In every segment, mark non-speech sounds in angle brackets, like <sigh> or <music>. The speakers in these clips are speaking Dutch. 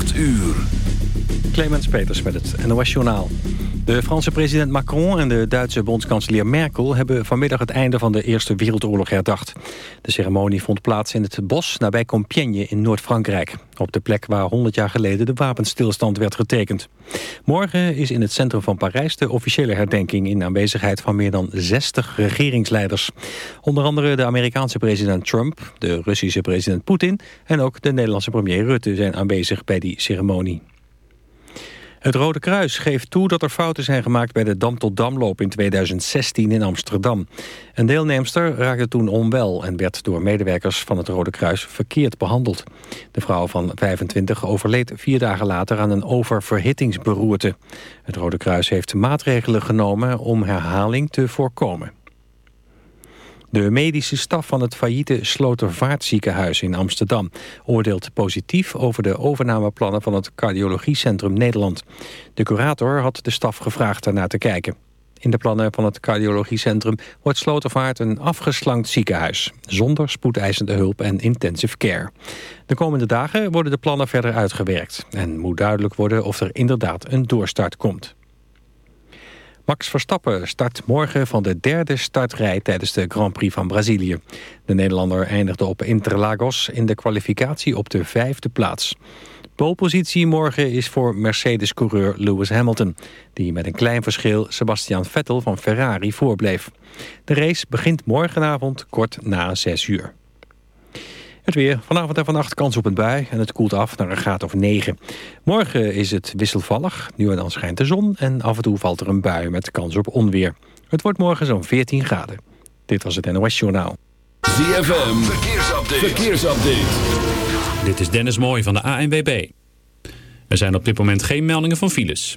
8 uur. Clemens Peters met het NOS Journaal. De Franse president Macron en de Duitse bondskanselier Merkel... hebben vanmiddag het einde van de Eerste Wereldoorlog herdacht. De ceremonie vond plaats in het bos nabij Compiègne in Noord-Frankrijk. Op de plek waar 100 jaar geleden de wapenstilstand werd getekend. Morgen is in het centrum van Parijs de officiële herdenking... in aanwezigheid van meer dan 60 regeringsleiders. Onder andere de Amerikaanse president Trump, de Russische president Poetin... en ook de Nederlandse premier Rutte zijn aanwezig bij die ceremonie. Het Rode Kruis geeft toe dat er fouten zijn gemaakt bij de Dam tot Damloop in 2016 in Amsterdam. Een deelnemster raakte toen onwel en werd door medewerkers van het Rode Kruis verkeerd behandeld. De vrouw van 25 overleed vier dagen later aan een oververhittingsberoerte. Het Rode Kruis heeft maatregelen genomen om herhaling te voorkomen. De medische staf van het failliete Slotervaartziekenhuis in Amsterdam oordeelt positief over de overnameplannen van het Cardiologiecentrum Nederland. De curator had de staf gevraagd daarnaar te kijken. In de plannen van het cardiologiecentrum wordt Slotervaart een afgeslankt ziekenhuis, zonder spoedeisende hulp en intensive care. De komende dagen worden de plannen verder uitgewerkt en moet duidelijk worden of er inderdaad een doorstart komt. Max Verstappen start morgen van de derde startrij tijdens de Grand Prix van Brazilië. De Nederlander eindigde op Interlagos in de kwalificatie op de vijfde plaats. Polepositie morgen is voor Mercedes-coureur Lewis Hamilton... die met een klein verschil Sebastian Vettel van Ferrari voorbleef. De race begint morgenavond kort na 6 uur. Het weer. Vanavond en vannacht kans op een bui en het koelt af naar een graad of 9. Morgen is het wisselvallig. Nu en dan schijnt de zon en af en toe valt er een bui met kans op onweer. Het wordt morgen zo'n 14 graden. Dit was het NOS Journaal. ZFM. Verkeersupdate. Verkeersupdate. Dit is Dennis Mooij van de ANWB. Er zijn op dit moment geen meldingen van files.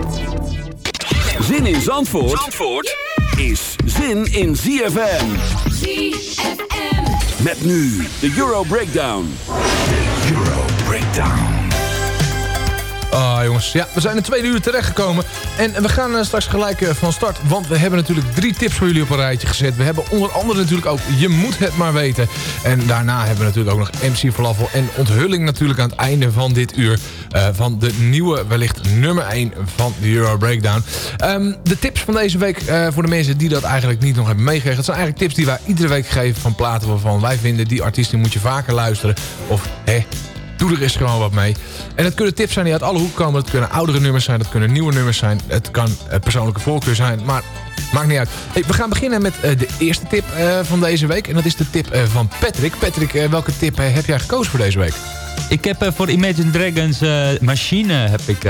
Zin in Zandvoort, Zandvoort is zin in ZFM. ZFM. Met nu de Euro Breakdown. Euro Breakdown. Ah jongens, ja, we zijn in tweede uur terechtgekomen. En we gaan eh, straks gelijk eh, van start. Want we hebben natuurlijk drie tips voor jullie op een rijtje gezet. We hebben onder andere natuurlijk ook Je moet het maar weten. En daarna hebben we natuurlijk ook nog MC Falafel. En onthulling natuurlijk aan het einde van dit uur. eh, van de nieuwe, wellicht nummer 1 van de Euro Breakdown. Ehm, de tips van deze week, voor de mensen die dat eigenlijk niet nog hebben meegekregen. Het zijn eigenlijk tips die wij iedere week geven van platen waarvan wij vinden... die artiesten moet je vaker luisteren. Of, hè, Doe er eens gewoon wat mee. En het kunnen tips zijn die uit alle hoeken komen. Het kunnen oudere nummers zijn, dat kunnen nieuwe nummers zijn. Het kan eh, persoonlijke voorkeur zijn, maar maakt niet uit. Hey, we gaan beginnen met eh, de eerste tip eh, van deze week. En dat is de tip van Patrick. Patrick, welke tip heb jij gekozen voor deze week? Ik heb voor Imagine Dragons Machine heb ik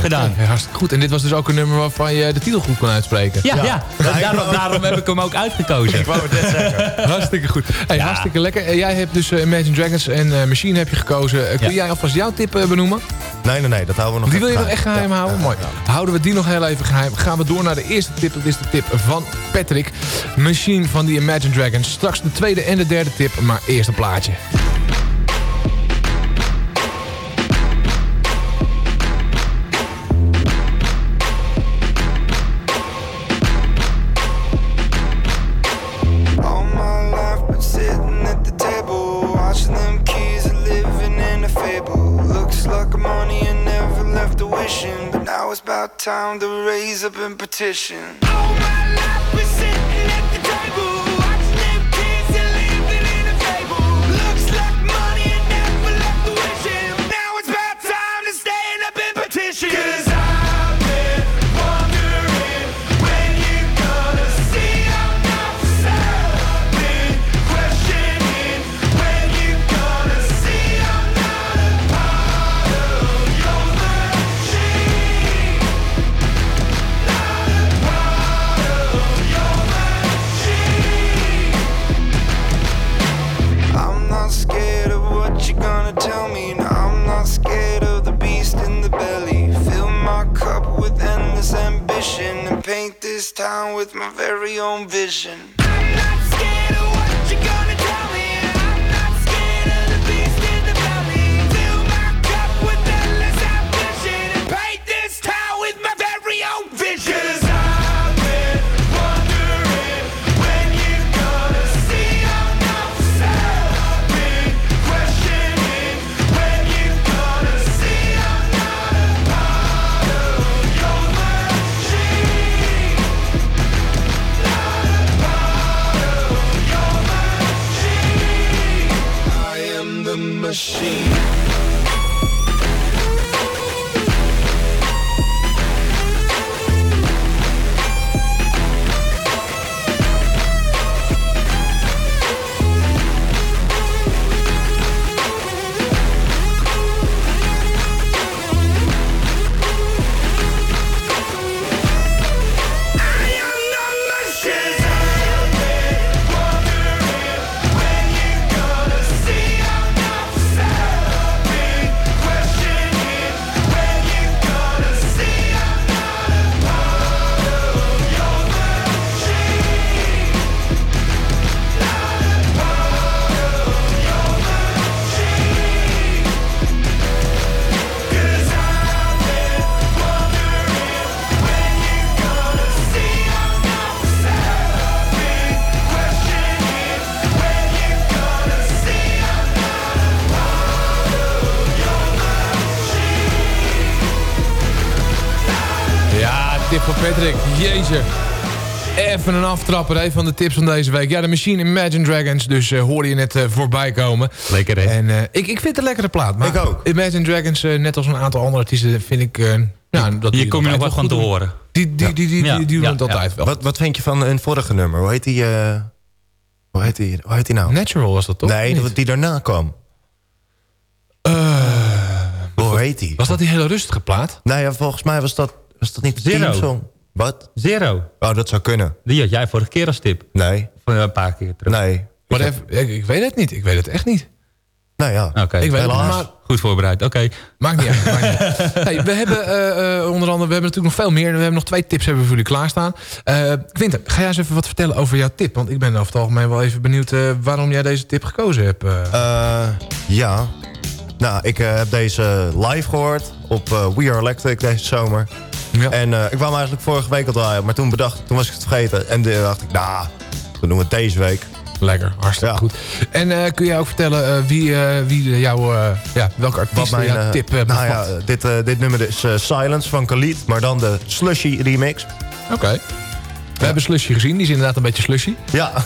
gedaan. hartstikke goed. En dit was dus ook een nummer waarvan je de titel goed kon uitspreken. Ja, ja. Daarom, daarom heb ik hem ook uitgekozen. Ik wou het net zeggen. <laughs> Hartstikke goed. Hey, Ja. Hartstikke lekker. Jij hebt dus eh, Imagine Dragons en eh, Machine heb je gekozen. Eh, kun Ja. jij alvast jouw tip benoemen? Nee, nee, nee, dat houden we nog Die wil je nog echt geheim houden? Mooi. Houden we die nog heel even geheim. Gaan we door naar de eerste tip. Dat is de tip van Patrick. Machine van die Imagine Dragons. Straks de tweede en de derde tip. Maar eerst een plaatje. Time to raise up and petition. Oh, All paint this town with my very own vision. I'm not scared of what you're gonna machine. Van Patrick. Jezus. Even een aftrapper hè, van de tips van deze week. Ja, de Machine Imagine Dragons. Dus eh, hoorde je net eh, voorbij komen. Lekker hè? En eh, ik, ik vind het een lekkere plaat. Maar Ik ook. Imagine Dragons, net als een aantal andere artiesten, vind ik... ja, dat die Hier kom je nog wat van te doen. horen. Die, die, die, die, Ja. die, die doen het ja. altijd wel. Wat, wat vind je van een vorige nummer? Hoe heet die, hoe heet die, hoe heet die nou? Natural was dat toch? nee, die, die daarna kwam. hoe heet die? Was dat die hele rustige plaat? Nou ja, volgens mij was dat, was dat niet de Zero. teamsong. Wat? Zero. Oh, dat zou kunnen. Die had jij vorige keer als tip. Nee, Van een paar keer terug. nee. Maar even, ik, ik weet het niet. Ik weet het echt niet. Nou ja. Oké. Ik weet het helaas. maar Goed voorbereid. Oké. Maakt niet uit. maakt niet uit. <laughs> Hey, we hebben eh, eh, onder andere, we hebben natuurlijk nog veel meer. We hebben nog twee tips hebben we voor jullie klaarstaan. Eh Quinten, ga jij eens even wat vertellen over jouw tip? Want ik ben over het algemeen wel even benieuwd eh, waarom jij deze tip gekozen hebt. eh. Eh, ja. Nou, ik eh, heb deze live gehoord op eh, We Are Electric deze zomer. Ja. En eh, ik kwam eigenlijk vorige week al draaien, maar toen bedacht, toen was ik het vergeten. En toen dacht ik, nou, dan doen we het deze week. Lekker, hartstikke Ja. goed. En eh, kun jij ook vertellen eh, wie, eh, wie jouw, ja, welke artiest jouw eh, tip uh, nou ja, dit, dit nummer is Silence van Khalid, maar dan de Slushy remix. Oké. We hebben Slushy gezien, die is inderdaad een beetje slushy. Ja, <laughs>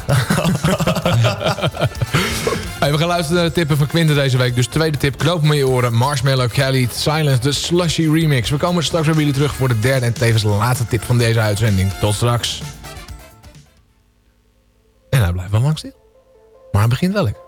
Hey, we gaan luisteren naar de tippen van Quinten deze week. Dus tweede tip, knoop me je oren. Marshmallow, Kelly, Silence, de Slushy remix. We komen straks weer bij jullie terug voor de derde en tevens laatste tip van deze uitzending. Tot straks. En hij blijft wel lang stil. Maar hij begint wel lekker.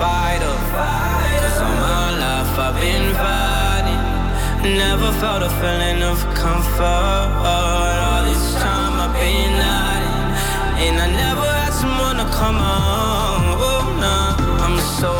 Fighter. Cause all my life I've been fighting. Never felt a feeling of comfort. All this time I've been hiding. And I never had someone to come on. Oh, nah. I'm so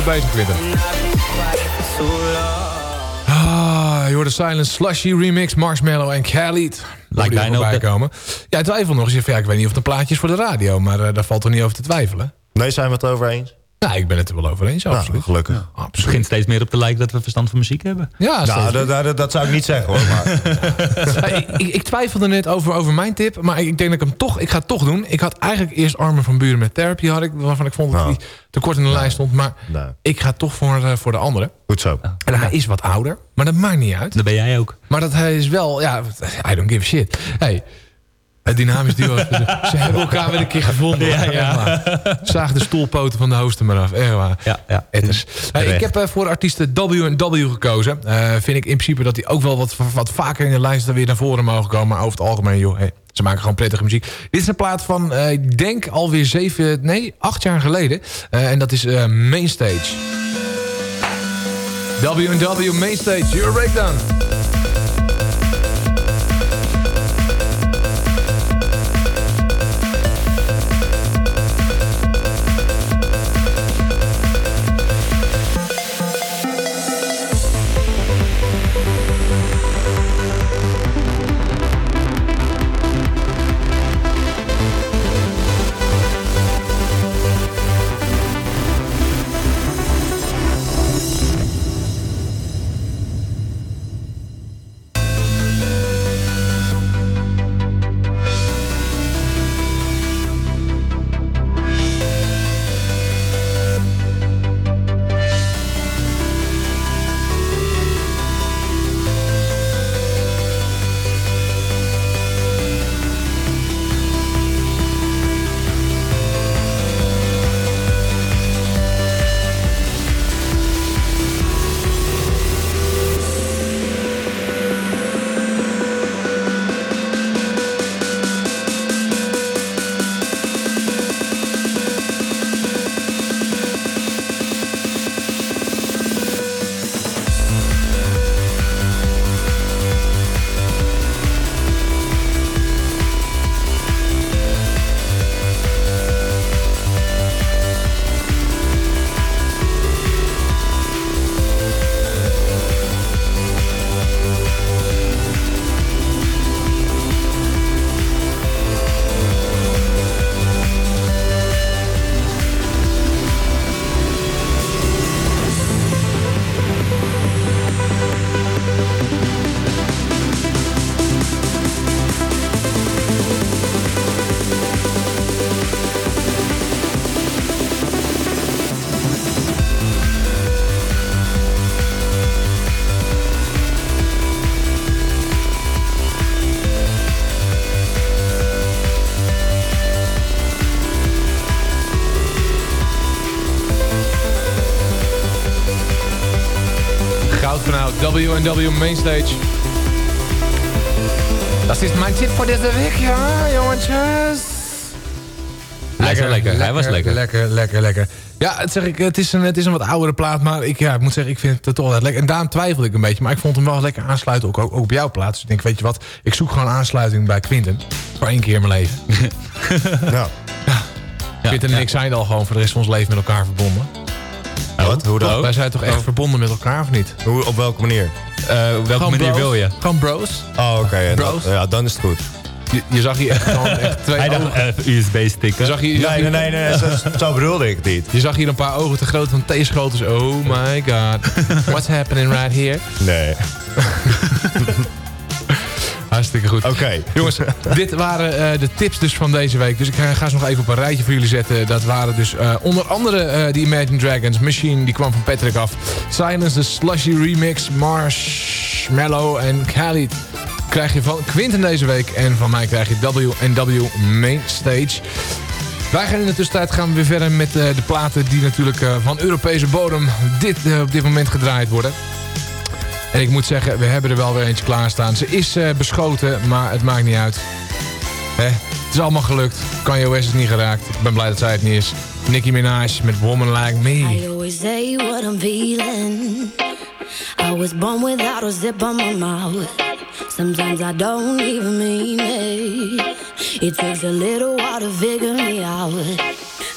Goed bezig, Quinten. Ah, je hoort de Silence Slushy remix, Marshmallow en Khalid. Lijkt bijna de- komen. Ja, ik twijfel nog eens. even. Ja, ik weet niet of het een plaatje is voor de radio, maar eh, daar valt er niet over te twijfelen. Nee, zijn we het over eens? Nou, ik ben het er wel over eens, absoluut. Gelukkig. Het begint steeds meer op te lijken dat we verstand van muziek hebben. Ja, Nou, dat, zou ik niet zeggen hoor. Maar <laughs> Ja, ik, ik, twijfelde net over, over mijn tip, maar ik, denk dat ik hem toch, ik ga het toch doen. Ik had eigenlijk eerst Armen van Buren met Therapy, had ik, waarvan ik vond dat hij te kort in de lijst stond. Maar ik ga toch voor, eh, voor de andere. goed zo. En hij is wat ouder, maar dat maakt niet uit. Dat ben jij ook. Maar dat hij is wel, ja, I don't give a shit. Hey, het dynamisch duo, ze, <laughs> ze hebben elkaar weer een keer gevonden. Ja, ja. Zaag de stoelpoten van de hosten maar af. Echt waar. Ja, ja. Hey, ik heb eh, voor de artiesten W&W gekozen. Eh, vind ik in principe dat die ook wel wat, wat vaker in de lijst weer naar voren mogen komen. Maar over het algemeen, joh, hey, ze maken gewoon prettige muziek. Dit is een plaat van, eh, ik denk alweer zeven, nee, acht jaar geleden. Eh, en dat is eh, Mainstage. W&W Mainstage, Your Breakdown. W&W Mainstage. Dat is mijn tip voor deze week, ja, jongetjes. Hij is wel lekker, hij was lekker. Lekker, lekker, lekker. Ja, het, zeg ik, het, is een, het is een wat oudere plaat, maar ik, ja, ik moet zeggen, ik vind het toch wel lekker. En daarom twijfelde ik een beetje, maar ik vond hem wel lekker aansluiten, ook, ook, ook op jouw plaats. Dus ik denk, weet je wat, ik zoek gewoon aansluiting bij Quinten. Voor één keer in mijn leven. <laughs> Ja. Quinten en ik zijn al gewoon voor de rest van ons leven met elkaar verbonden. Wat? Hoe dan? Wij zijn toch echt verbonden met elkaar, of niet? Hoe, op welke manier? welke Gewoon manier bros. wil je? Gewoon bros. Oh, oké. dan-. Ja, dan is het goed. Je, je zag hier echt gewoon echt twee Hij dacht eh, USB-stick. Je zag hier, je zag Nee, hier- nee, nee, nee, zo, zo bedoelde ik het niet. Je zag hier een paar ogen te groot van theeschotels. Oh my god. <laughs> What's happening right here? Nee. <laughs> Hartstikke goed. Oké. Jongens, <laughs> dit waren eh, de tips dus van deze week. Dus ik ga, ga ze nog even op een rijtje voor jullie zetten. Dat waren dus eh, onder andere eh die Imagine Dragons. Machine, die kwam van Patrick af. Silence, de Slushy Remix. Marshmallow en Khalid krijg je van Quinten deze week. En van mij krijg je W&W Mainstage. Wij gaan in de tussentijd gaan we weer verder met de platen die natuurlijk van Europese bodem dit, op dit moment gedraaid worden. En ik moet zeggen, we hebben er wel weer eentje klaarstaan. Ze is eh, beschoten, maar het maakt niet uit. Hè? Het is allemaal gelukt. Kanye West is niet geraakt. Ik ben blij dat zij het niet is. Nicki Minaj met Woman Like Me. I always say what I'm feeling. I was born without a zip on my mouth. Sometimes I don't even mean it. It takes a little while to figure me out.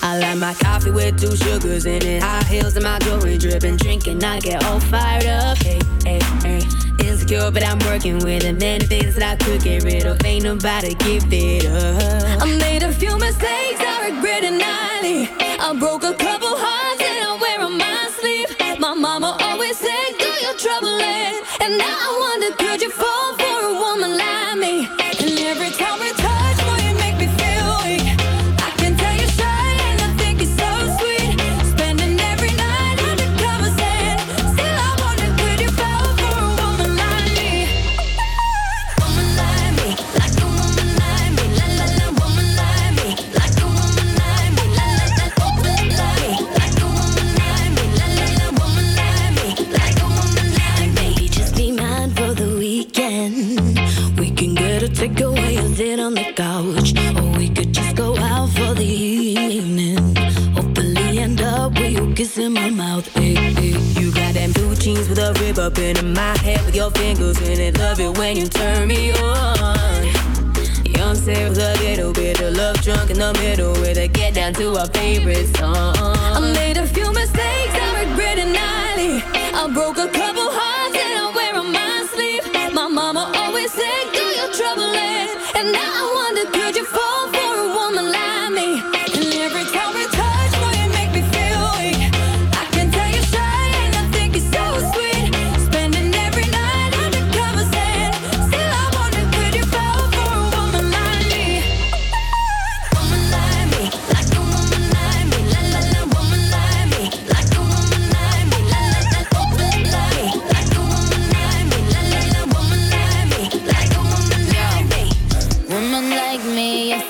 I like my coffee with two sugars in it. High heels and my jewelry dripping. Drinking, I get all fired up. Hey, hey, hey. Insecure, but I'm working with it. Many things that I could get rid of. Ain't nobody give it up. I made a few mistakes, I regret it nightly. I broke a couple hearts and I wear on my sleeve. My mama always said, do your troubling. And now I wonder, could you fall up in my head with your fingers in it. Love it when you turn me on. Young Sarah a little bit of love drunk in the middle with a get down to our favorite song. I made a few mistakes, I regret it nightly. I broke a couple hearts and I wear on my sleeve. My mama always said, do your troubling. And now I wonder, could you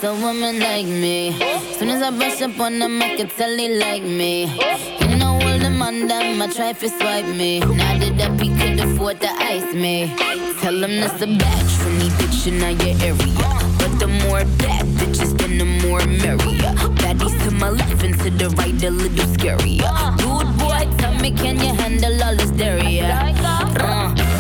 a woman like me. Soon as I brush up on them, I can tell they like me. You know all the man them, I try to swipe me. Now that up, he could afford to ice me. Tell him that's a batch for me, bitch, in your area. But the more bad bitches, then the more merrier. Baddies to my left and to the right, a little scarier. Dude, boy, tell me, can you handle all this dairy? Uh,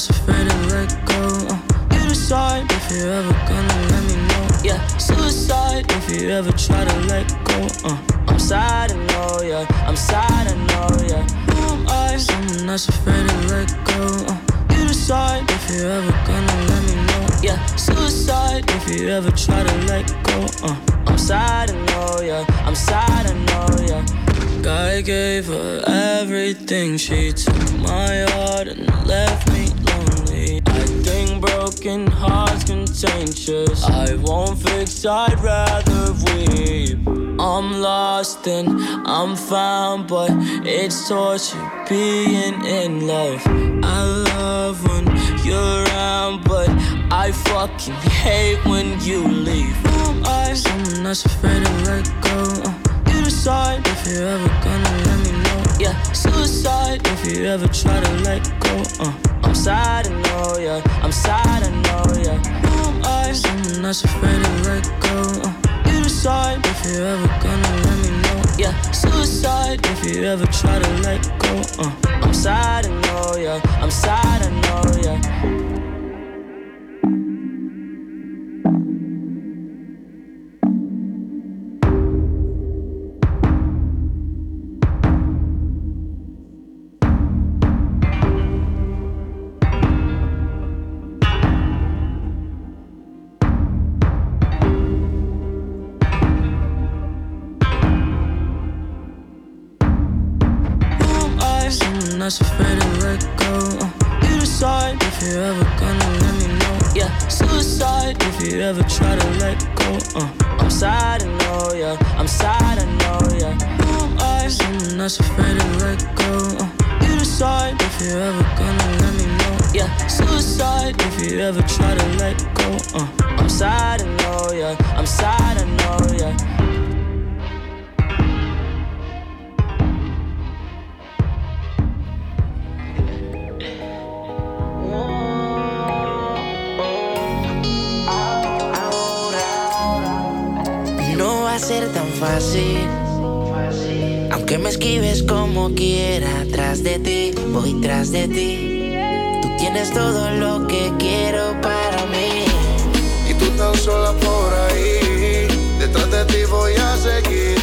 that's afraid to let go. Uh, you decide if you're ever gonna let me know. Yeah, suicide if you ever try to let go. Uh, I'm sad, I know, yeah. I'm sad, I know, yeah. Who am I? Someone that's afraid to let go. Uh, you decide if you're ever gonna let me know. Yeah, suicide if you ever try to let go. Uh, I'm sad, I know, yeah. I'm sad, I know, yeah. Guy gave her everything. She took my heart and left me. I broken hearts contagious. I won't fix, I'd rather weep. I'm lost and I'm found, but it's torture being in love. I love when you're around, but I fucking hate when you leave. Who I? Someone that's afraid to let go. You decide if you're ever gonna let me know. Yeah, suicide if you ever try to let go. Uh, I'm sad, I know, yeah. I'm sad, I know, yeah. Who am I? Someone that's afraid to let go. Uh, you decide if you're ever gonna let me know. Yeah, suicide if you ever try to let go. Uh, I'm sad, I know, yeah. I'm sad, I know, yeah. Let go. Uh, you decide if you're ever gonna let me know. Yeah, suicide if you ever try to let go. Uh, I'm sad, I know, yeah. I'm sad, I know, yeah. Who am I? Someone that's afraid to let go. Uh, you decide if you're ever gonna let me know. Yeah, suicide if you ever try to let go. Uh, I'm sad, I know, yeah. I'm sad, I know, yeah. Fácil. Aunque me esquives como quiera, tras de ti, voy tras de ti. Tú tienes todo lo que quiero para mí. Y tú tan sola por ahí, detrás de ti voy a seguir.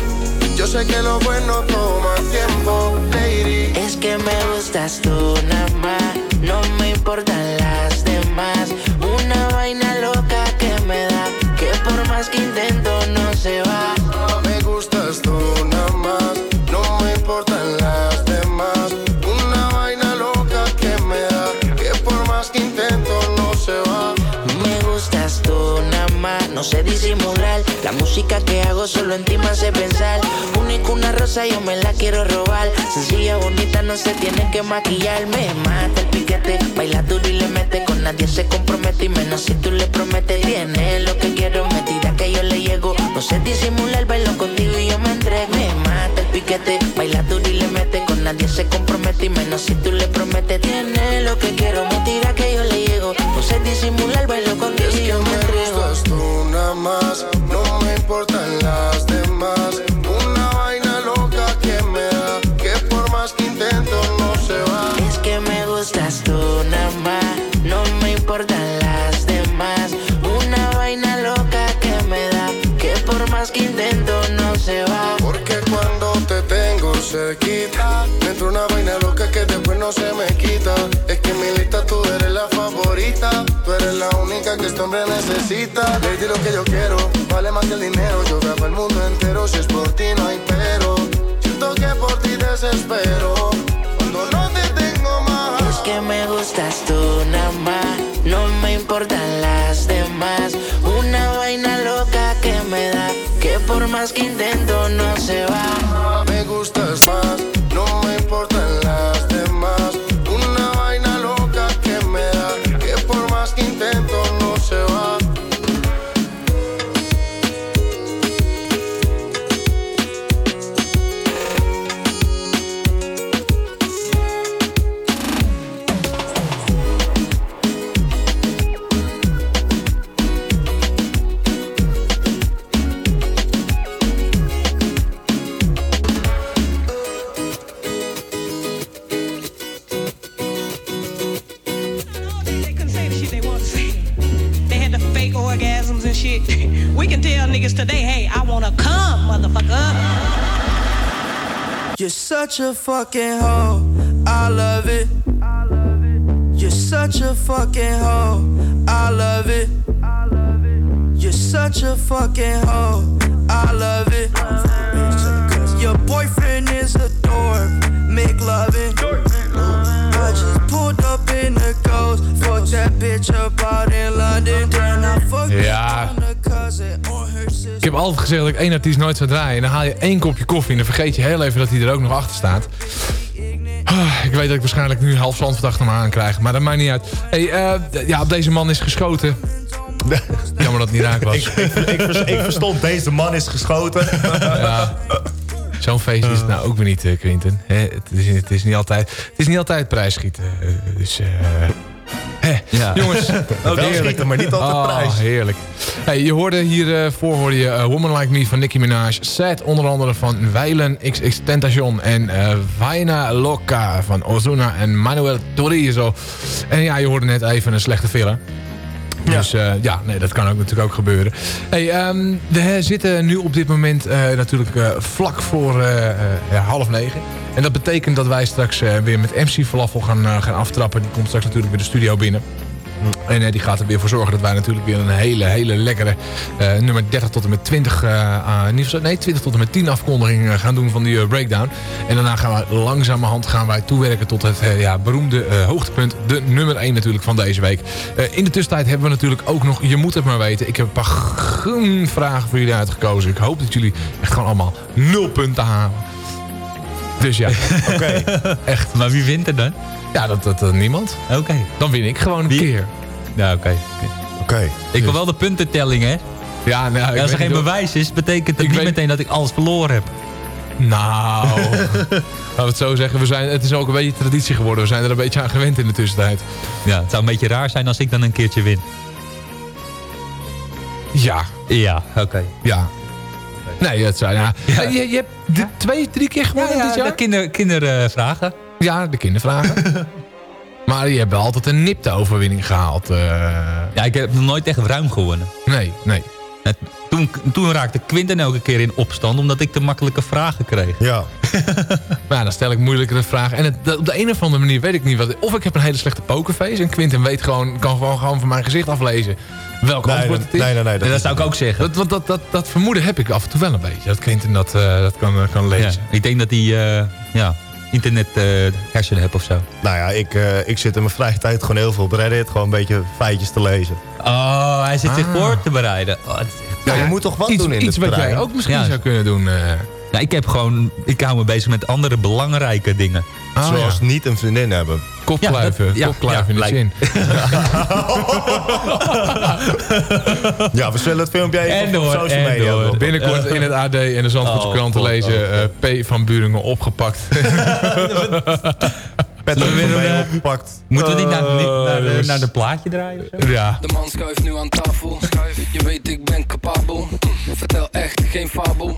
Yo sé que lo bueno toma tiempo, lady. Es que me gustas tú nada más, no me importan las demás. Una vaina loca que me da, que por más que intento sé disimular. La música que hago solo en ti me hace pensar. Único una rosa, yo me la quiero robar. Sencilla, bonita, no se tiene que maquillar. Me mata el piquete, baila duro y le mete. Con nadie se compromete y menos si tú le prometes. Tiene lo que quiero, me tira que yo le llego. No sé disimular, bailo contigo y yo me entrego. Piquete, baila duro y le mete. Con nadie se compromete y menos si tú le prometes. Tiene lo que quiero, me tira que yo le llego. No sé disimular, bailo contigo y yo me gustas tú nada más, no me no se me quita. Es que en mi lista tú eres la favorita, tú eres la única que este hombre necesita. Lady, lo que yo quiero, vale más que el dinero. Yo grabo el mundo entero, si es por ti no hay pero. Siento que por ti desespero, cuando no te tengo más. Es que me gustas tú nada más, no me importan las demás. Una vaina loca que me da, que por más que intento no se va. Me gustas más, such a fucking hoe. I love it. You're such a fucking hoe. I love it. You're such a fucking hoe. I love it. Your boyfriend altijd gezegd dat ik één artiest nooit zou draaien. En dan haal je één kopje koffie en dan vergeet je heel even dat hij er ook nog achter staat. Ah, Ik weet dat ik waarschijnlijk nu half zand achter me aan krijg, maar dat maakt niet uit. Hey, eh, ja, op deze man is geschoten. <laughs> Jammer dat het niet raak was. Ik, ik, ik, vers- ik verstond, deze man is geschoten. <laughs> Ja. Zo'n feest is het nou ook weer niet, eh, Quinten. Hè, het, is, het, is niet altijd, het is niet altijd prijsschieten. eh, Dus. Ja. Jongens, <laughs> Wel heerlijk. maar niet altijd Oh, prijs. heerlijk. Hey, je hoorde hiervoor hoorde je eh, Woman Like Me van Nicki Minaj. Sad onder andere van Weilen XX Tentation. En eh Vaina Loca van Ozuna en Manuel Turizo. En ja, je hoorde net even een slechte filler. Dus eh, ja, nee, dat kan ook natuurlijk ook gebeuren. Hey, ehm, we zitten nu op dit moment eh, natuurlijk eh, vlak voor ja, half negen. En dat betekent dat wij straks weer met MC Falafel gaan, gaan aftrappen. Die komt straks natuurlijk weer de studio binnen. En eh, die gaat er weer voor zorgen dat wij natuurlijk weer een hele, hele lekkere eh, nummer 30 tot en met 20, eh, ah, in ieder geval- nee, 20 tot en met 10 afkondiging eh, gaan doen van die eh, breakdown. En daarna gaan we langzamerhand gaan wij toewerken tot het eh, ja, beroemde eh, hoogtepunt. De nummer 1 natuurlijk van deze week. Eh, in de tussentijd hebben we natuurlijk ook nog, je moet het maar weten. Ik heb een paar vragen voor jullie uitgekozen. Ik hoop dat jullie echt gewoon allemaal nul punten halen. Dus ja, <laughs> Oké. echt. Maar wie wint er dan? Ja, dat, dat, dat niemand. Oké. Dan win ik gewoon een keer. Ja, oké. Oké. Ik wil wel de puntentelling, hè? Ja, nou, ik als er geen bewijs is, betekent dat Ik niet weet- meteen dat ik alles verloren heb. Nou, <laughs> laten we het zo zeggen. We zijn, het is ook een beetje traditie geworden. We zijn er een beetje aan gewend in de tussentijd. Ja, het zou een beetje raar zijn als ik dan een keertje win. Ja. Ja, oké. Ja. Nee, het zijn... Ja. Ja. Je, je hebt de twee, drie keer gewonnen dit jaar? de kinder, kindervragen. Ja, de kindervragen. <laughs> maar je hebt wel altijd een nipte overwinning gehaald. eh. ja, ik heb nog nooit echt ruim gewonnen. Nee, nee. Toen, toen raakte Quinten elke keer in opstand, omdat ik te makkelijke vragen kreeg. Ja. <laughs> Maar ja, dan stel ik moeilijkere vragen. En het, dat- op de een of andere manier weet ik niet wat... Of ik heb een hele slechte pokerface. En Quinten weet gewoon, kan gewoon, gewoon van mijn gezicht aflezen welk Nee, antwoord het is. nee, nee, nee, Dat, dat, zou ik ook zeggen. Dat, want dat, dat, dat vermoeden heb ik af en toe wel een beetje. Dat Quinten dat, eh, dat kan, kan Ja, lezen. ik denk dat hij eh, ja, internet eh, hersenen heeft of zo. Nou ja, ik, eh, ik zit in mijn vrije tijd gewoon heel veel op Reddit. Gewoon een beetje feitjes te lezen. Oh, hij zit zich Ah. voor te bereiden. Oh. Ja, je moet toch wat iets doen in iets het wat jij ook misschien Ja. zou kunnen doen. Ja, ik heb gewoon, ik hou me bezig met andere belangrijke dingen. Oh, Zoals ja. niet een vriendin hebben. Kopkluiven, Ja, dat- ja, kopkluiven ja, in de chin. <laughs> Ja, we zullen het filmpje even En op door, social en media door. droppen. Binnenkort in het AD en de Zandvoortse Oh, krant te lezen. oh, eh, P. van Buringen opgepakt. <laughs> <laughs> Patrick we van eh, opgepakt. Moeten we niet naar, niet naar, de, jongens. naar de plaatje draaien of zo? ja. De man schuift nu aan tafel. Je weet ik ben capabel. Vertel echt geen fabel.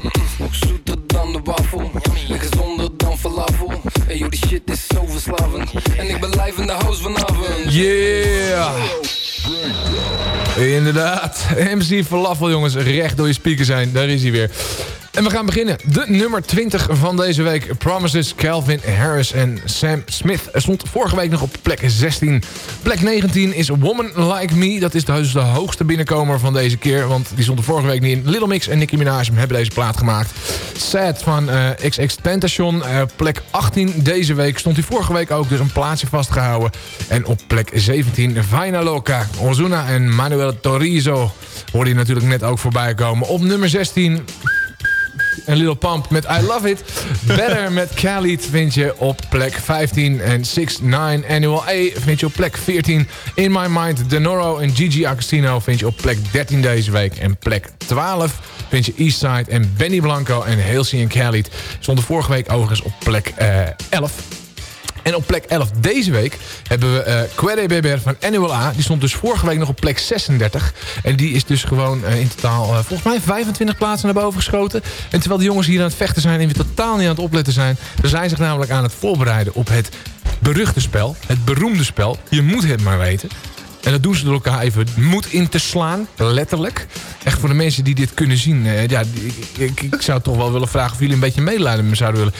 Zoeter dan de wafel. En gezonder dan falafel. En joh, die shit is zo verslavend. En ik ben live in de house vanavond. Yeah! Inderdaad. <laughs> MC Falafel, jongens. Recht door je speaker zijn. Daar is hij weer. En we gaan beginnen. De nummer 20 van deze week. Promises, Calvin Harris en Sam Smith. Stond vorige week nog op plek 16. Plek 19 is Woman Like Me. Dat is dus de hoogste binnenkomer van deze keer. Want die stond er vorige week niet in. Little Mix en Nicki Minaj hebben deze plaat gemaakt. Sad van eh, XX Tentation. Eh, plek 18 deze week. Stond hij vorige week ook dus een plaatsje vastgehouden. En op plek 17 Vaina Loca. Ozuna en Manuel Torizo. Hoorde je natuurlijk net ook voorbij komen. Op nummer 16 en Lil Pump met I Love It. Better met Khalid vind je op plek 15. En 6 9 Annual A vind je op plek 14. In My Mind, Denoro en Gigi Agostino vind je op plek 13 deze week. En plek 12 vind je Eastside en Benny Blanco en Halsey en Khalid. Stonden vorige week overigens op plek eh 11. En op plek 11 deze week hebben we eh Quere Beber van Annual A. Die stond dus vorige week nog op plek 36. En die is dus gewoon eh, in totaal eh, volgens mij 25 plaatsen naar boven geschoten. En terwijl de jongens hier aan het vechten zijn en weer totaal niet aan het opletten zijn... dan zijn zich namelijk aan het voorbereiden op het beruchte spel. Het beroemde spel. Je moet het maar weten. En dat doen ze door elkaar even moed in te slaan, letterlijk. echt voor de mensen die dit kunnen zien. eh, ja, ik, ik, ik zou toch wel willen vragen of jullie een beetje medelijden met me zouden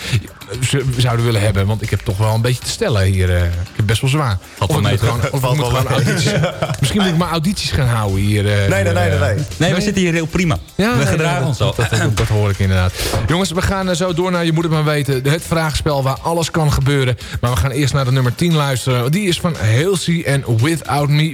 willen, zouden willen hebben. Want ik heb toch wel een beetje te stellen hier. eh. ik heb best wel zwaar. Valt of wel mee, gewoon, of ik Valt wel audities... Misschien moet ik maar audities gaan houden hier. eh, Nee, nee, nee, nee, nee. Nee, we zitten hier heel prima. Ja, we nee, gedragen nee, ons dat, zo. dat, dat, dat hoor ik inderdaad. Jongens, we gaan zo door naar Je moet het maar weten. Het vraagspel waar alles kan gebeuren. Maar we gaan eerst naar de nummer 10 luisteren. Die is van Halsey en Without Me.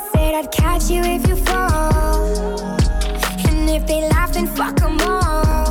said I'd catch you if you fall. And if they laugh, then fuck them all.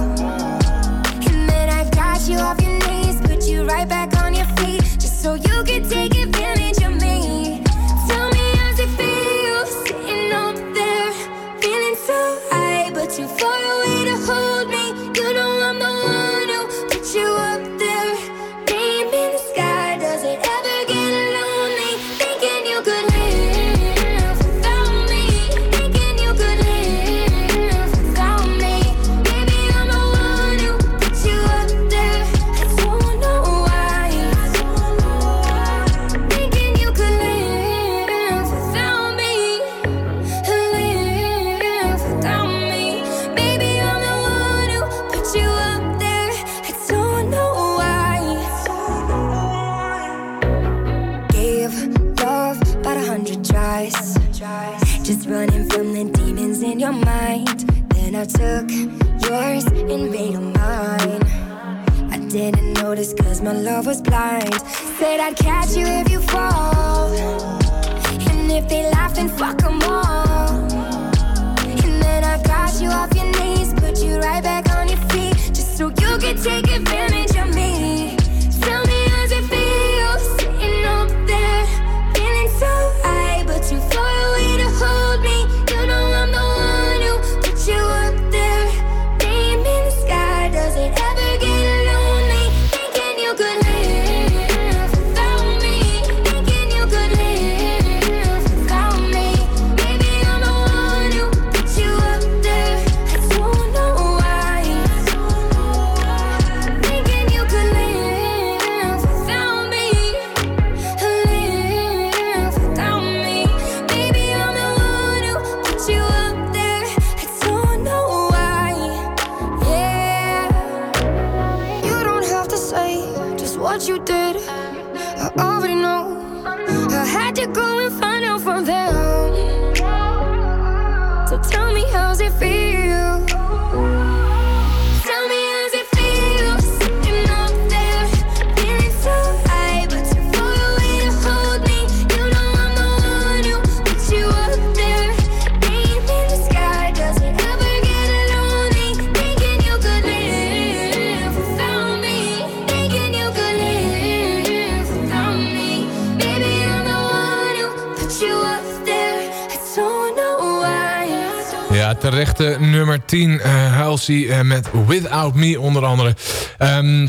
10. eh Halsey eh, met Without Me onder andere. Ehm,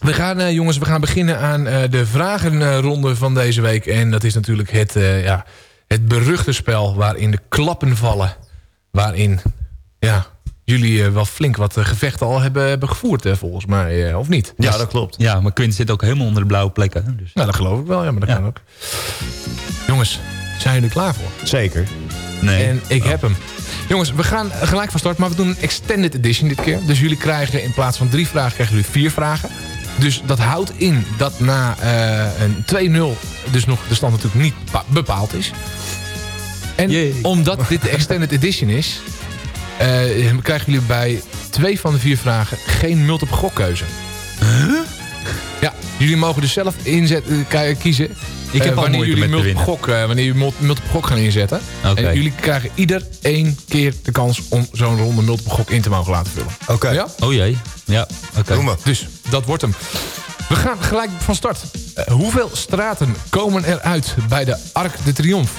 we gaan, eh, jongens, we gaan beginnen aan eh, de vragenronde van deze week. En dat is natuurlijk het, eh, ja, het beruchte spel waarin de klappen vallen. Waarin, ja, jullie eh, wel flink wat gevechten al hebben, hebben gevoerd, eh, volgens mij. eh, of niet? Ja, dat klopt. Ja, maar Quint zit ook helemaal onder de blauwe plekken. hè, Dus. Nou, dat geloof ik wel. Ja, maar dat kan ook. Jongens, zijn jullie er klaar voor? Zeker. Nee. En ik heb hem. Jongens, we gaan gelijk van start, maar we doen een extended edition dit keer. Dus jullie krijgen in plaats van drie vragen, krijgen jullie vier vragen. Dus dat houdt in dat na eh, een 2-0 dus nog de stand natuurlijk niet bepa- bepaald is. En omdat dit de extended edition is... eh, krijgen jullie bij twee van de vier vragen geen multiple gokkeuze. Ja, jullie mogen dus zelf inzet, eh, ki- kiezen... Ik heb eh, al wanneer jullie met te multiple winnen. gok, eh, wanneer jullie mul- multiple gok gaan inzetten. En jullie krijgen ieder één keer de kans om zo'n ronde multiple gok in te mogen laten vullen. Oké. Ja? Oh jee. Ja, oké. Dus dat wordt hem. We gaan gelijk van start. Eh, hoeveel straten komen er uit bij de Arc de Triomphe?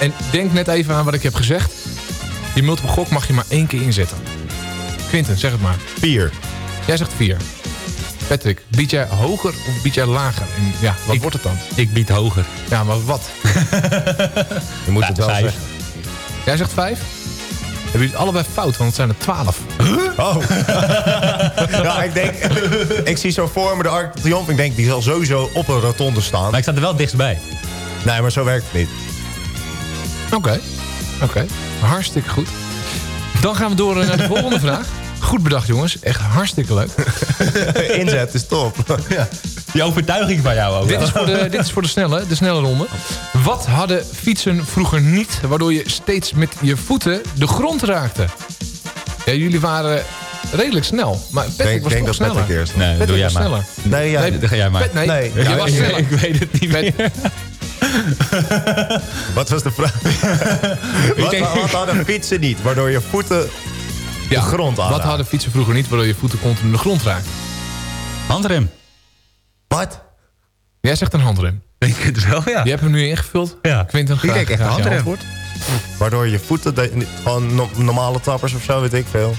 En denk net even aan wat ik heb gezegd. Die multiple gok mag je maar één keer inzetten. Quinten, zeg het maar. Vier. Jij zegt vier. Patrick, bied jij hoger of bied jij lager? En ja, wat wordt het dan? Ik bied hoger. Ja, maar wat? <laughs> Je moet het wel vijf. zeggen. Jij zegt vijf? Hebben jullie het allebei fout, want het zijn er twaalf. Oh. <laughs> ja, ik denk... ik zie zo voor me de Arc de Triomphe. Ik denk, die zal sowieso op een rotonde staan. Maar ik sta er wel dichtstbij. Nee, maar zo werkt het niet. Oké, oké. Hartstikke goed. Dan gaan we door eh, naar de volgende vraag. Goed bedacht, jongens. Echt hartstikke leuk. <laughs> Inzet is top. ja. Die overtuiging van jou ook. Dit is voor, de, <laughs> dit is voor de snelle, de snelle ronde. Wat hadden fietsen vroeger niet... waardoor je steeds met je voeten de grond raakte? Ja, jullie waren redelijk snel. Maar Patrick denk, was denk toch dat sneller. Patrick eerst. Nee, Patrick doe jij was maar. sneller. Nee, ja, Nee, ga jij maar. Pet- nee, Nee, ja, was ik- sneller. Ik weet het niet meer. <laughs> Wat was de vraag? wat, denk- wat hadden fietsen niet, waardoor je voeten de grond aan Wat hadden fietsen vroeger niet... waardoor je voeten continu de grond raakten? Handrem. Wat? Jij zegt een handrem. Denk het wel, ja. Die hebben we nu ingevuld. Ja. Quinten, graag, denk echt een handrem. antwoord. Waardoor je voeten, gewoon no- normale trappers of zo, weet ik veel.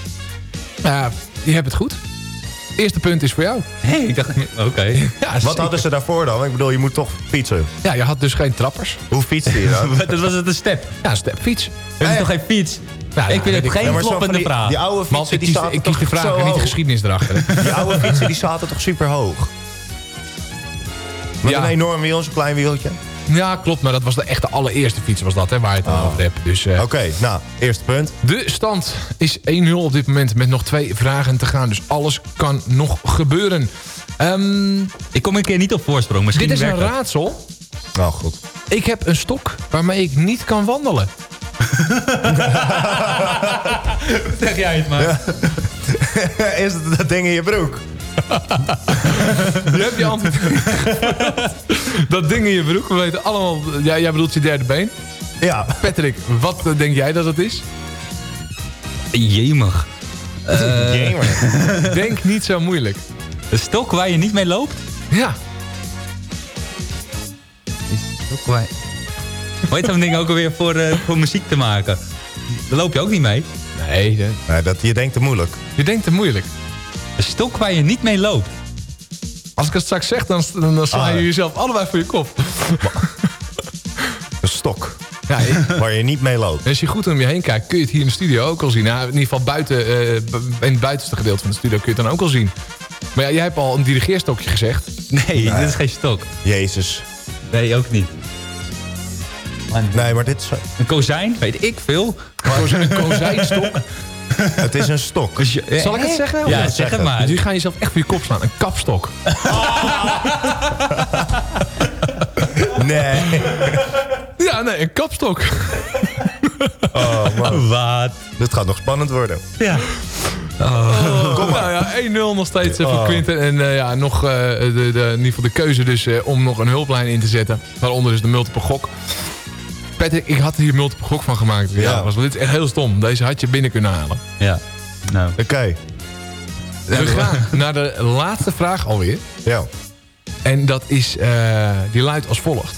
Ja, je hebt het goed. Eerste punt is voor jou. Hé, ik dacht... Oké. <laughs> Ja, Wat zeker. hadden ze daarvoor dan? Ik bedoel, je moet toch fietsen. Ja, je had dus geen trappers. Hoe fietste je dan? <laughs> Dat was het een step. Ja, een stepfiets. Het is toch geen fiets? Ja, ik het geen Ja, kloppende die, vraag. die oude fietsen, ik die kies, zaten ik kies de vraag en niet de geschiedenis erachter. Die oude fietsen die zaten toch super hoog? Met Ja. een enorm wiel, zo'n klein wieltje. Ja, klopt. Maar dat was de echte allereerste fiets was dat, hè, waar je het dan over hebt. Dus, eh, Oké, nou, eerste punt. De stand is 1-0 op dit moment met nog twee vragen te gaan. Dus alles kan nog gebeuren. Ehm, Ik kom een keer niet op voorsprong. Misschien dit is een raadsel. Nou, goed. Ik heb een stok waarmee ik niet kan wandelen. <laughs> Zeg jij het maar. <laughs> is het dat ding in je broek? Je hebt je antwoord. dat ding in je broek. We weten allemaal... Ja, jij bedoelt je derde been. Ja. Patrick, wat eh, denk jij dat het is? Jemig. <laughs> Eh, Gamer. <laughs> Denk niet zo moeilijk. Een stok waar je niet mee loopt? Ja. Is een stok waar je... Hoe heet zo'n ding ook alweer voor, eh, voor muziek te maken? Daar loop je ook niet mee. Nee, hè. Nee, dat, je denkt te moeilijk. je denkt te moeilijk. Een stok waar je niet mee loopt. Als ik het straks zeg, dan, dan, sla je Ah. jezelf allebei voor je kop. Een stok. Ja, ik- Waar je niet mee loopt. als je goed om je heen kijkt, kun je het hier in de studio ook al zien. Nou, in ieder geval buiten, eh, in het buitenste gedeelte van de studio kun je het dan ook al zien. Maar ja, jij hebt al een dirigeerstokje gezegd. Nee, dit is geen stok. Jezus. Nee, ook niet. Nee, maar dit is... Een kozijn, weet ik veel. Een kozijnstok. <laughs> <laughs> Het is een stok. Zal ik het zeggen? Ja, zeg het maar. Jullie gaan jezelf echt voor je kop slaan. Een kapstok. <laughs> Nee. Ja, nee, een kapstok. <laughs> Oh, man. Wat? Dit gaat nog spannend worden. Ja. Kom maar. Nou ja, 1-0 nog steeds eh, voor Oh. Quinten. En eh, ja, nog eh, de, de, in ieder geval de keuze dus eh, om nog een hulplijn in te zetten. Waaronder dus de multiple gok. Patrick, ik had hier multiple gok van gemaakt. Ja, Ja. was, dit is echt heel stom. Deze had je binnen kunnen halen. Ja. Nou. Oké. We gaan <laughs> naar de laatste vraag alweer. Ja. En dat is, eh, die luidt als volgt.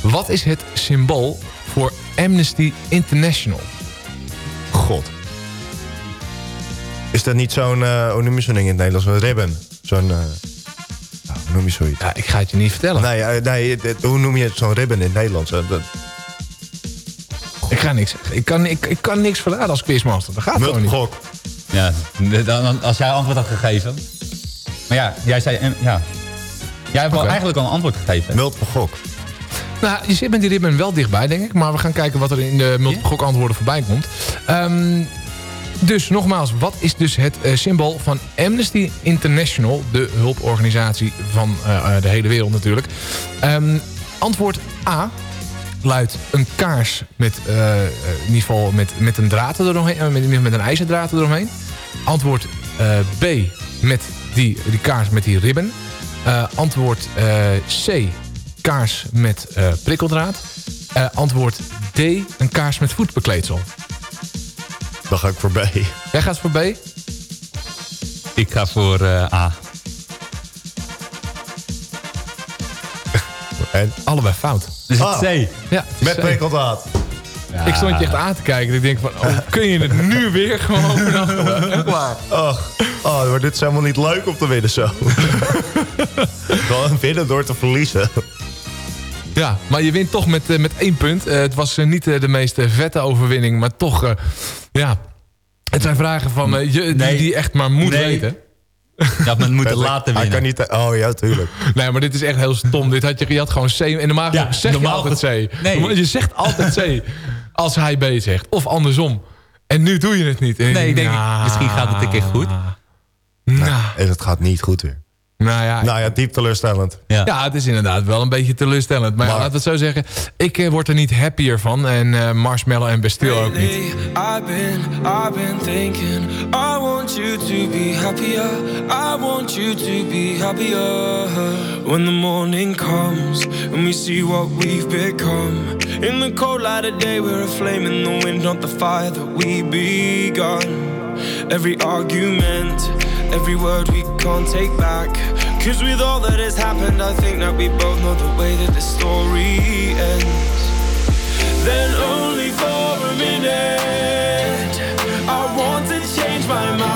Wat is het symbool voor Amnesty International? God. Is dat niet zo'n... eh hoe noem je zo'n ding in het Nederlands? Een ribbon. Zo'n... eh, hoe noem je zoiets? Ja, ik ga het je niet vertellen. Nee, nee hoe noem je zo'n ribbon in het Nederlands? Dat- Ik ga niks zeggen. Ik kan, ik, ik kan niks verraden als quizmaster. Dat gaat gewoon niet. Multigok. Ja, dan, dan- als jij antwoord had gegeven. Maar ja, jij zei... eh, Ja. Jij hebt wel Oké. eigenlijk al een antwoord gegeven. Multiple gok. Nou, je zit met die ribbon wel dichtbij, denk ik. Maar we gaan kijken wat er in de multiple gok antwoorden voorbij komt. Ehm, dus nogmaals, wat is dus het eh, symbool van Amnesty International? De hulporganisatie van eh, eh, de hele wereld natuurlijk. Ehm, antwoord A luidt een kaars met, in ieder geval met, met een draad eromheen. eh, met, met een ijzerdraad eromheen. Antwoord eh, B met die, die kaars met die ribben. Eh, antwoord eh, C kaars met eh, prikkeldraad. Eh, antwoord D een kaars met voetbekleedsel. Dan ga ik voor B. Jij gaat voor B? Ik ga voor eh, A. En? Allebei fout. Dus het Ah. C. Ja, het Met C. prikkeldraad. Ik stond je echt aan te kijken. Ik denk van, oh, kun je het nu weer gewoon vernachelen? Echt waar. Oh, oh, maar dit is helemaal niet leuk om te winnen zo. <laughs> Gewoon winnen door te verliezen. Ja, maar je wint toch met, eh, met één punt. Eh, het was eh, niet de meest vette overwinning, maar toch, eh, ja. Het zijn vragen van, je, die, Nee. die je echt maar moet Nee. weten. Ja, maar het moeten Hij laten kan winnen. niet... Oh ja, tuurlijk. <laughs> Nee, maar dit is echt heel stom. Dit had je, je had gewoon C. En normaal Ja, zeg je normaal altijd C. Nee. Je zegt altijd C als hij B zegt. Of andersom. En nu doe je het niet. En Nee, ik denk, nou, misschien gaat het een keer goed. Nou, En het gaat niet goed weer. Nou ja, Nou ja, diep teleurstellend. Ja. Ja, het is inderdaad wel een beetje teleurstellend. Maar, ja, Maar- laten we het zo zeggen. Ik eh, word er niet happier van. En eh, Marshmallow en Bastille ook niet. I've been, I've been thinking. I want you to be happier. I want you to be happier. When the morning comes and we see what we've become. In the cold light of day, we're a flame in the wind, not the fire that we begun. Every argument, every word we can't take back. Cause with all that has happened, I think that we both know the way that the story ends then only for a minute. I want to change my mind,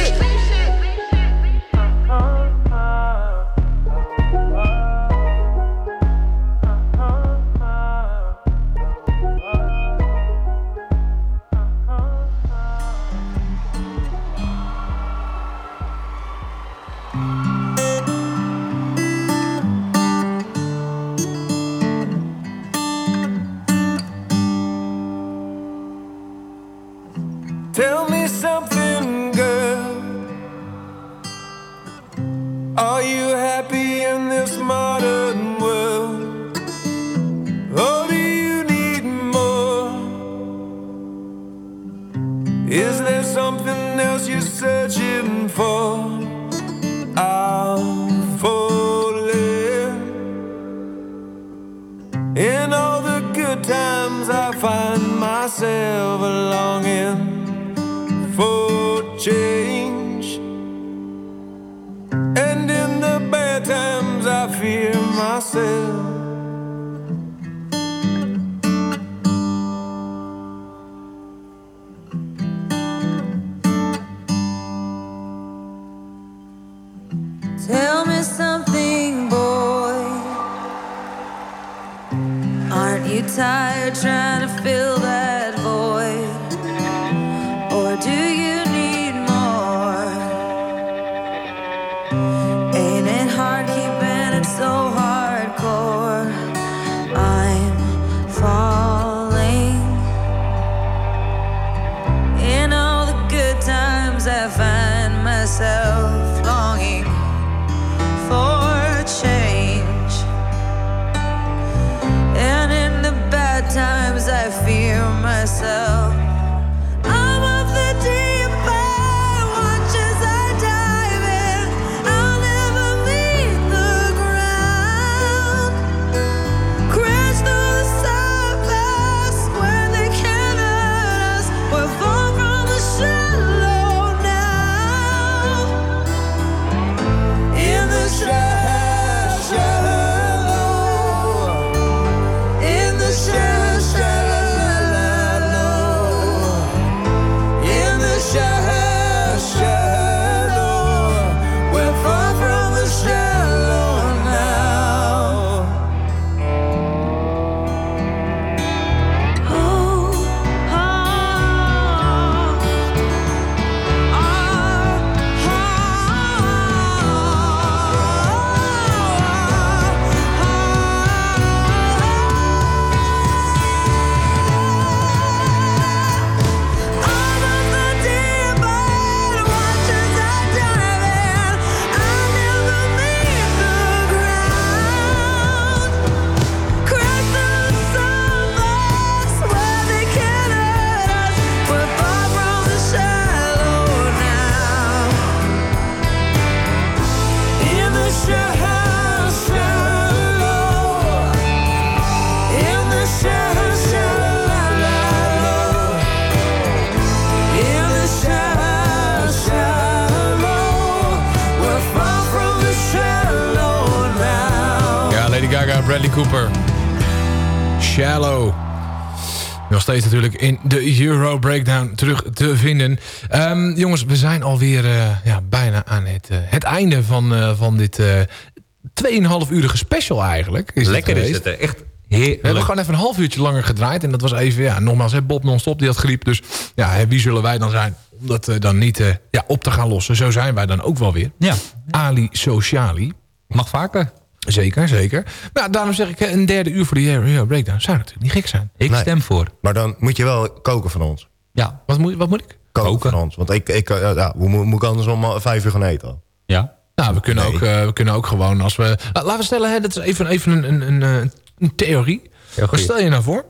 Steeds natuurlijk in de Euro Breakdown terug te vinden. Ehm, jongens, we zijn alweer uh, ja, bijna aan het, uh, het einde van, uh, van dit uh, 2,5 urige special eigenlijk. Is Lekker is het, echt heerlijk. We hebben gewoon even een half uurtje langer gedraaid. En dat was even, ja, nogmaals, hè, Bob non-stop die had griep. Dus ja, wie zullen wij dan zijn om dat dan niet ja, op te gaan lossen? Zo zijn wij dan ook wel weer. Ja. Ali Sociali. Mag vaker. Zeker, zeker. Maar daarom zeg ik, een derde uur voor de Euro Breakdown zou natuurlijk niet gek zijn. Ik nee. stem voor. Maar dan moet je wel koken van ons. Ja. Wat moet, wat moet ik? Koken, koken. van ons. Want ik, ik, ja, hoe moet ik anders om vijf uur gaan eten al? Ja. Nou, we kunnen, nee. ook, uh, we kunnen ook gewoon als we... laten we stellen, hè, dat is even, even een, een, een, een theorie. Wat stel je nou voor?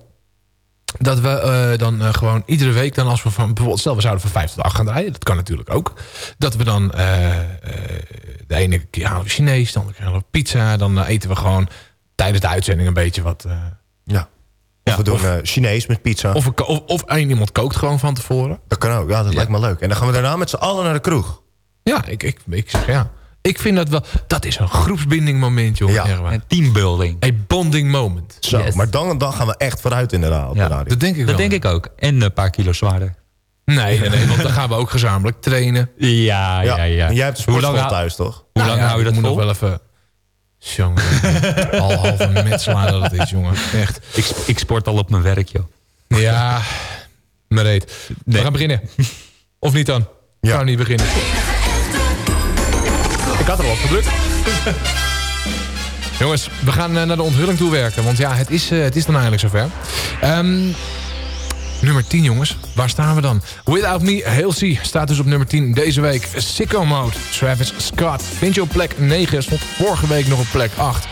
Dat we uh, dan uh, gewoon iedere week dan als we van bijvoorbeeld stel we zouden van 5 tot 8 gaan draaien, dat kan natuurlijk ook. Dat we dan uh, de ene keer halen we Chinees, dan halen we pizza, dan eten we gewoon tijdens de uitzending een beetje wat. ja. Of ja, we doen of, Chinees met pizza. Of, of, of één iemand kookt gewoon van tevoren. Dat kan ook, ja, dat ja. lijkt me leuk. En dan gaan we daarna met z'n allen naar de kroeg. Ja, ik, ik, ik zeg ja. Ik vind dat wel... Dat is een groepsbinding moment, joh. Ja, een teambuilding. Een bonding moment. Zo, yes. maar dan, dan gaan we echt vooruit inderdaad ja, de. Dat denk ik Dat wel. denk ik ook. En een paar kilo zwaarder. Nee, nee, nee, want dan gaan we ook gezamenlijk trainen. <laughs> Ja, ja, ja. En jij hebt de sportschool thuis, toch? Hoe lang nou, hou je dat moet vol? nog wel even... Jongen, <laughs> al half een metselaar dat het is, jongen. Echt. Ik, ik sport al op mijn werk, joh. Ja, maar reet. Nee. We gaan beginnen. Of niet dan? Ja. Gaan we niet beginnen. Ik had er al op gedrukt. <laughs> Jongens, we gaan uh, naar de onthulling toe werken. Want ja, het is, uh, het is dan eigenlijk zover. Um, nummer 10, jongens. Waar staan we dan? Without Me, Halsey staat dus op nummer 10 deze week. Sicko Mode, Travis Scott. Vind je op plek 9, stond vorige week nog op plek 8.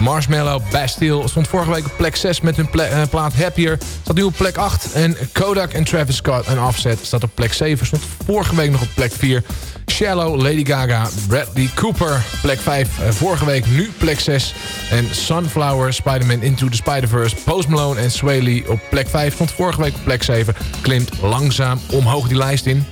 Marshmallow, Bastille stond vorige week op plek 6 met hun uh, plaat Happier. Staat nu op plek 8. En Kodak en Travis Scott en Offset staat op plek 7. Stond vorige week nog op plek 4. Shallow, Lady Gaga, Bradley Cooper, plek 5. Uh, vorige week nu plek 6. En Sunflower, Spider-Man Into the Spider-Verse, Post Malone en Sway Lee op plek 5. Stond vorige week op plek 7. Klimt langzaam omhoog die lijst in.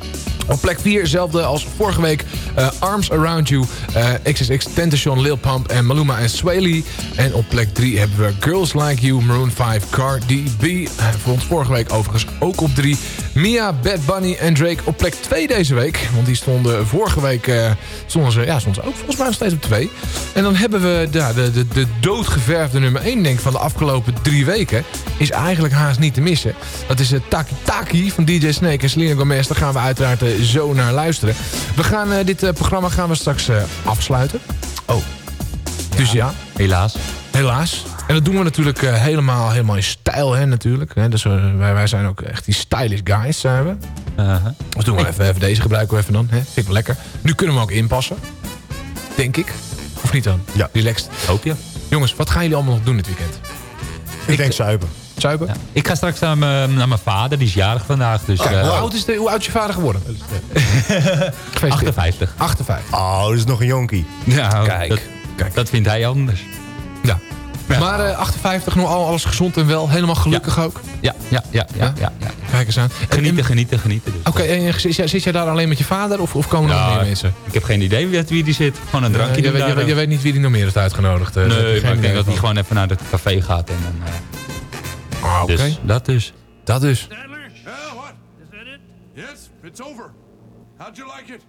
Op plek 4, hetzelfde als vorige week, uh, Arms Around You, uh, XXX, Tentation, Lil Pump en Maluma en Sway Lee. En op plek 3 hebben we Girls Like You, Maroon 5, Cardi B. Uh, voor vorige week overigens ook op 3. Mia, Bad Bunny en Drake op plek 2 deze week. Want die stonden vorige week, uh, ze, ja, stonden ze ook volgens mij nog steeds op 2. En dan hebben we de, de, de doodgeverfde nummer 1 denk ik van de afgelopen drie weken. Is eigenlijk haast niet te missen. Dat is uh, Taki Taki van DJ Snake en Selena Gomez. Daar gaan we uiteraard uh, zo naar luisteren. We gaan dit programma gaan we straks afsluiten. Oh. Dus ja. Helaas. Helaas. En dat doen we natuurlijk uh, helemaal, helemaal in stijl, hè, natuurlijk. Hè. Dus, uh, wij, wij zijn ook echt die stylish guys, zijn we. Uh -huh. Dus doen we even, even deze gebruiken we even dan. Hè. Vind ik wel lekker. Nu kunnen we ook inpassen. Denk ik. Of niet dan? Ja. Relaxed. Hoop je. Jongens, wat gaan jullie allemaal nog doen dit weekend? Ik, ik denk zuipen. Zuipen? Ja. Ik ga straks naar mijn, naar mijn vader, die is jarig vandaag. Dus, oh, uh, hoe, oud is de, hoe oud is je vader geworden? <laughs> 58. 58. Oh, dat is nog een jonkie. Ja, kijk, dat, kijk. dat vindt hij anders. Ja. ja. Maar uh, 58, nog al alles gezond en wel. Helemaal gelukkig ja. ook. Ja, ja, ja, ja, ja, ja. Kijk eens aan. Genieten, en, genieten, genieten. Dus. Oké, okay, en zit, zit jij daar alleen met je vader of, of komen er nog meer mensen? Ik heb geen idee wie, wie die zit. Gewoon een drankje. Je, je, je, je, weet niet wie die nog meer heeft uitgenodigd. Uh, nee, maar ik denk dat hij gewoon even naar het café gaat. En dan, Ah, oké. Dus, dat dus. Dat dus. Stadler? What? Is that it? Yes, it's over. How'd you like it?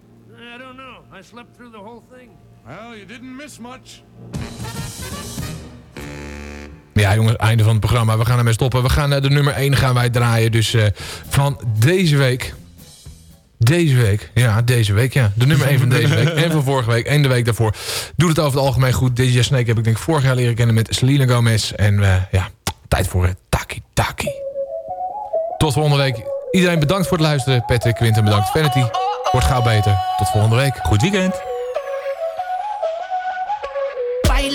I don't know. I slept through the whole thing. Well, you didn't miss much. Ja, jongens, einde van het programma. We gaan ermee stoppen. We gaan de nummer 1 gaan wij draaien. Dus uh, van deze week. Deze week. Ja, deze week, ja. De nummer 1 van deze week. <laughs> En van vorige week. En de week daarvoor. Doet het over het algemeen goed. DJ Snake heb ik denk ik vorig jaar leren kennen met Selena Gomez. En uh, ja, tijd voor het Taki Taki. Tot volgende week. Iedereen bedankt voor het luisteren. Patrick, Quinten bedankt. Vanity. Wordt gauw beter. Tot volgende week. Goed weekend.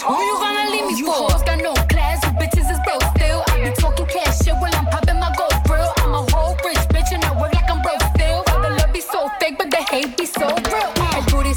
Who you gonna leave me for? Hoes got no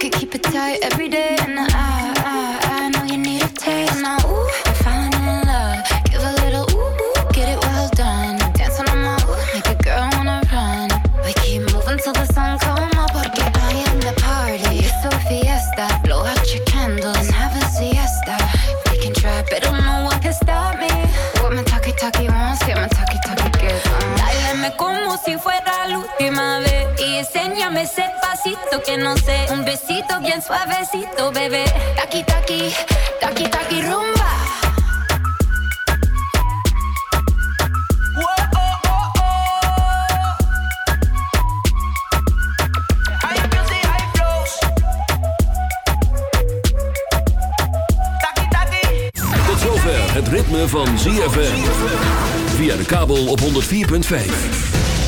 It, keep it tight every day. And I, I, I know you need a taste. Now, ooh, I'm falling in love. Give a little ooh, ooh, get it well done. Dancing on my ooh, make a girl wanna run. We keep moving till the sun come up. Porque I am the party. It's a fiesta. Blow out your candles and have a siesta. We can try, but don't know what can stop me. What my talkie talkie wants, get my talkie talkie gets on. Dáleme como si fuera la última vez y enséñame ese pasito que no sé, besito bien suavecito, bebé. Taki taki, taki taki rumba. Tot zover het ritme van ZFM. Via de kabel op 104.5.